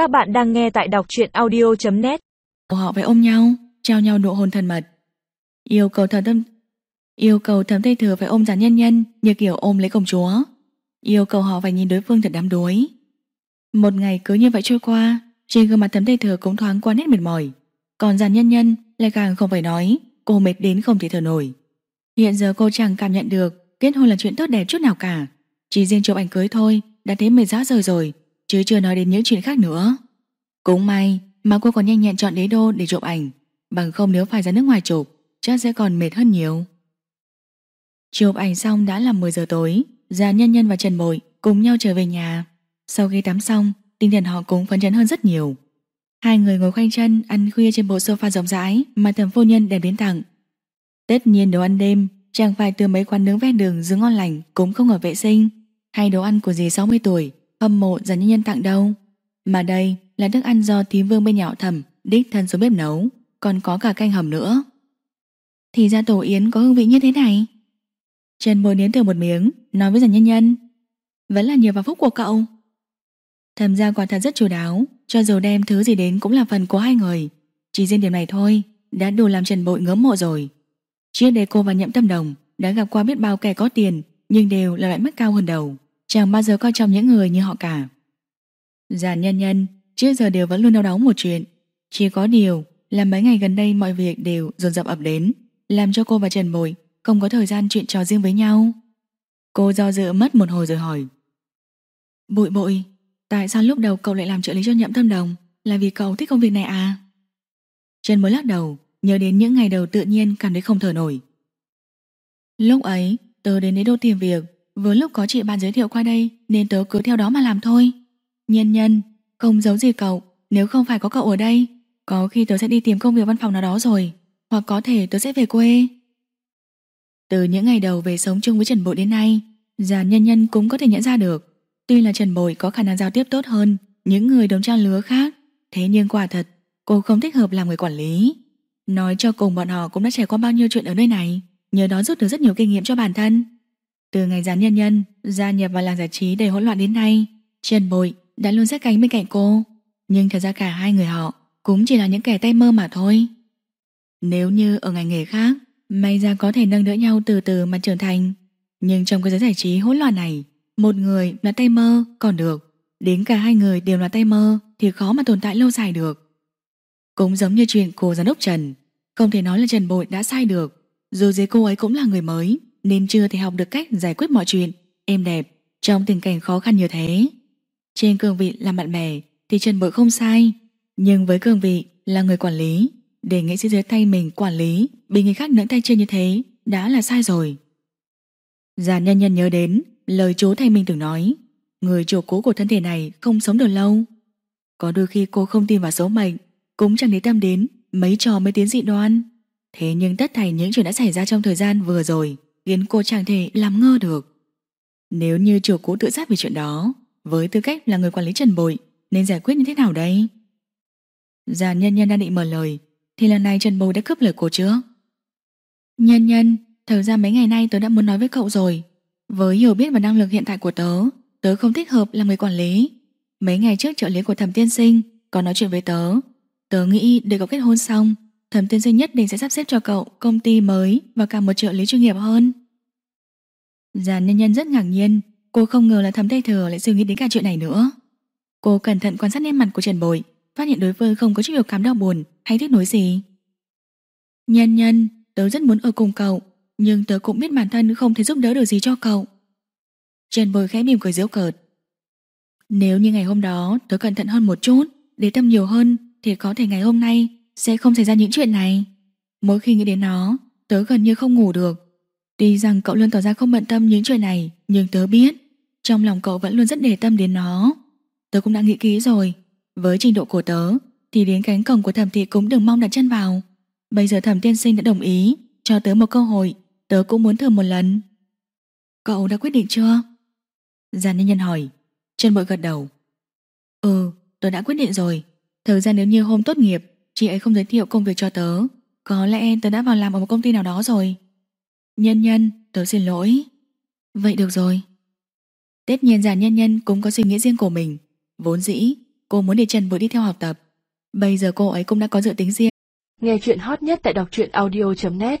Các bạn đang nghe tại đọc truyện audio.net Họ phải ôm nhau, trao nhau nụ hôn thân mật. Yêu cầu thẩm tâm Yêu cầu thẩm tây thừa phải ôm giản nhân nhân như kiểu ôm lấy công chúa. Yêu cầu họ phải nhìn đối phương thật đám đuối. Một ngày cứ như vậy trôi qua, trên gương mặt thẩm tây thừa cũng thoáng qua nét mệt mỏi. Còn giản nhân nhân lại càng không phải nói, cô mệt đến không thể thở nổi. Hiện giờ cô chẳng cảm nhận được kết hôn là chuyện tốt đẹp chút nào cả. Chỉ riêng chụp ảnh cưới thôi đã thấy mệt rã rời rồi, chứ chưa nói đến những chuyện khác nữa. Cũng may mà cô còn nhanh nhẹn chọn đế đô để chụp ảnh, bằng không nếu phải ra nước ngoài chụp, chắc sẽ còn mệt hơn nhiều. Chụp ảnh xong đã là 10 giờ tối, Già Nhân Nhân và Trần Bội cùng nhau trở về nhà. Sau khi tắm xong, tinh thần họ cũng phấn chấn hơn rất nhiều. Hai người ngồi khoanh chân ăn khuya trên bộ sofa rộng rãi mà thẩm phu nhân đem đến tặng. Tất nhiên đồ ăn đêm chẳng phải từ mấy quán nướng ven đường dưới ngon lành cũng không ở vệ sinh, hay đồ ăn của dì 60 tuổi hâm mộ dành Nhân Nhân tặng đâu. Mà đây là thức ăn do thím vương bên nhà họ thẩm đích thân xuống bếp nấu, còn có cả canh hầm nữa. Thì ra tổ yến có hương vị như thế này. Trần bồi nếm thử một miếng, nói với dành Nhân Nhân. Vẫn là nhờ vào phúc của cậu. Thẩm gia quả thật rất chu đáo, cho dù đem thứ gì đến cũng là phần của hai người. Chỉ riêng điểm này thôi, đã đủ làm Trần Bội ngưỡng mộ rồi. Trước đây cô và Nhậm Tâm Đồng đã gặp qua biết bao kẻ có tiền, nhưng đều là loại mắt cao hơn đầu. Chẳng bao giờ coi trọng những người như họ cả. Giàn nhân nhân, trước giờ đều vẫn luôn đau đáu một chuyện. Chỉ có điều là mấy ngày gần đây mọi việc đều dồn dập ập đến, làm cho cô và Trần Bội không có thời gian chuyện trò riêng với nhau. Cô do dự mất một hồi rồi hỏi. Bội bội, tại sao lúc đầu cậu lại làm trợ lý cho nhậm tâm đồng? Là vì cậu thích công việc này à? Trần mới lắc đầu, nhớ đến những ngày đầu tự nhiên cảm thấy không thở nổi. Lúc ấy, tớ đến đế đô tìm việc, vừa lúc có chị bạn giới thiệu qua đây nên tớ cứ theo đó mà làm thôi. Nhân nhân, không giấu gì cậu, nếu không phải có cậu ở đây, có khi tớ sẽ đi tìm công việc văn phòng nào đó rồi, hoặc có thể tớ sẽ về quê. Từ những ngày đầu về sống chung với Trần Bội đến nay, già nhân nhân cũng có thể nhận ra được. Tuy là Trần Bội có khả năng giao tiếp tốt hơn những người đồng trang lứa khác, thế nhưng quả thật, cô không thích hợp làm người quản lý. Nói cho cùng bọn họ cũng đã trải qua bao nhiêu chuyện ở nơi này, nhờ đó rút được rất nhiều kinh nghiệm cho bản thân. Từ ngày gián nhân nhân gia nhập vào làng giải trí đầy hỗn loạn đến nay, Trần Bội đã luôn sát cánh bên cạnh cô. Nhưng thật ra cả hai người họ cũng chỉ là những kẻ tay mơ mà thôi. Nếu như ở ngành nghề khác, may ra có thể nâng đỡ nhau từ từ mà trưởng thành. Nhưng trong cái giới giải trí hỗn loạn này, một người là tay mơ còn được, đến cả hai người đều là tay mơ thì khó mà tồn tại lâu dài được. Cũng giống như chuyện cô giám đốc Trần, không thể nói là Trần Bội đã sai được, dù gì cô ấy cũng là người mới, nên chưa thể học được cách giải quyết mọi chuyện êm đẹp trong tình cảnh khó khăn như thế. Trên cương vị làm bạn bè thì Trần Bội không sai, nhưng với cương vị là người quản lý, để nghệ sĩ dưới tay mình quản lý bị người khác nâng tay trên như thế đã là sai rồi. Già nhân nhân nhớ đến lời chú thầy mình từng nói, người chủ cũ của thân thể này không sống được lâu. Có đôi khi cô không tin vào số mệnh, cũng chẳng để tâm đến mấy trò mới tiến dị đoan. Thế nhưng tất thảy những chuyện đã xảy ra trong thời gian vừa rồi khiến cô chẳng thể làm ngơ được. Nếu như chủ cũ tự giác về chuyện đó, với tư cách là người quản lý Trần Bội, nên giải quyết như thế nào đây? Già nhân nhân đang định mở lời, thì lần này Trần Bội đã cướp lời cô trước. Nhân nhân, thật ra mấy ngày nay tớ đã muốn nói với cậu rồi. Với hiểu biết và năng lực hiện tại của tớ, tớ không thích hợp làm người quản lý. Mấy ngày trước trợ lý của thẩm tiên sinh có nói chuyện với tớ. Tớ nghĩ để cậu kết hôn xong, thẩm tiên sinh nhất định sẽ sắp xếp cho cậu công ty mới và cả một trợ lý chuyên nghiệp hơn. Giàn nhân nhân rất ngạc nhiên, cô không ngờ là thẩm tây thừa lại suy nghĩ đến cả chuyện này nữa. Cô cẩn thận quan sát nét mặt của Trần Bội, phát hiện đối phương không có chút biểu cảm đau buồn hay tiếc nối gì. Nhân nhân, tớ rất muốn ở cùng cậu, nhưng tớ cũng biết bản thân không thể giúp đỡ được gì cho cậu. Trần Bội khẽ mỉm cười giễu cợt. Nếu như ngày hôm đó tớ cẩn thận hơn một chút, để tâm nhiều hơn, thì có thể ngày hôm nay sẽ không xảy ra những chuyện này. Mỗi khi nghĩ đến nó, tớ gần như không ngủ được. Tuy rằng cậu luôn tỏ ra không bận tâm những chuyện này, nhưng tớ biết, trong lòng cậu vẫn luôn rất để tâm đến nó. Tớ cũng đã nghĩ kỹ rồi, với trình độ của tớ, thì đến cánh cổng của thẩm thị cũng đừng mong đặt chân vào. Bây giờ thẩm tiên sinh đã đồng ý, cho tớ một cơ hội, tớ cũng muốn thử một lần. Cậu đã quyết định chưa? Giàn nhân nhân hỏi, chân bội gật đầu. Ừ, tớ đã quyết định rồi. Thời gian nếu như hôm tốt nghiệp, chị ấy không giới thiệu công việc cho tớ, có lẽ tớ đã vào làm ở một công ty nào đó rồi. Nhân nhân, tớ xin lỗi. Vậy được rồi. Tất nhiên giản nhân nhân cũng có suy nghĩ riêng của mình. Vốn dĩ, Cô muốn để Trần vừa đi theo học tập Bây giờ cô ấy cũng đã có dự tính riêng Nghe chuyện hot nhất tại đọc truyện audio.net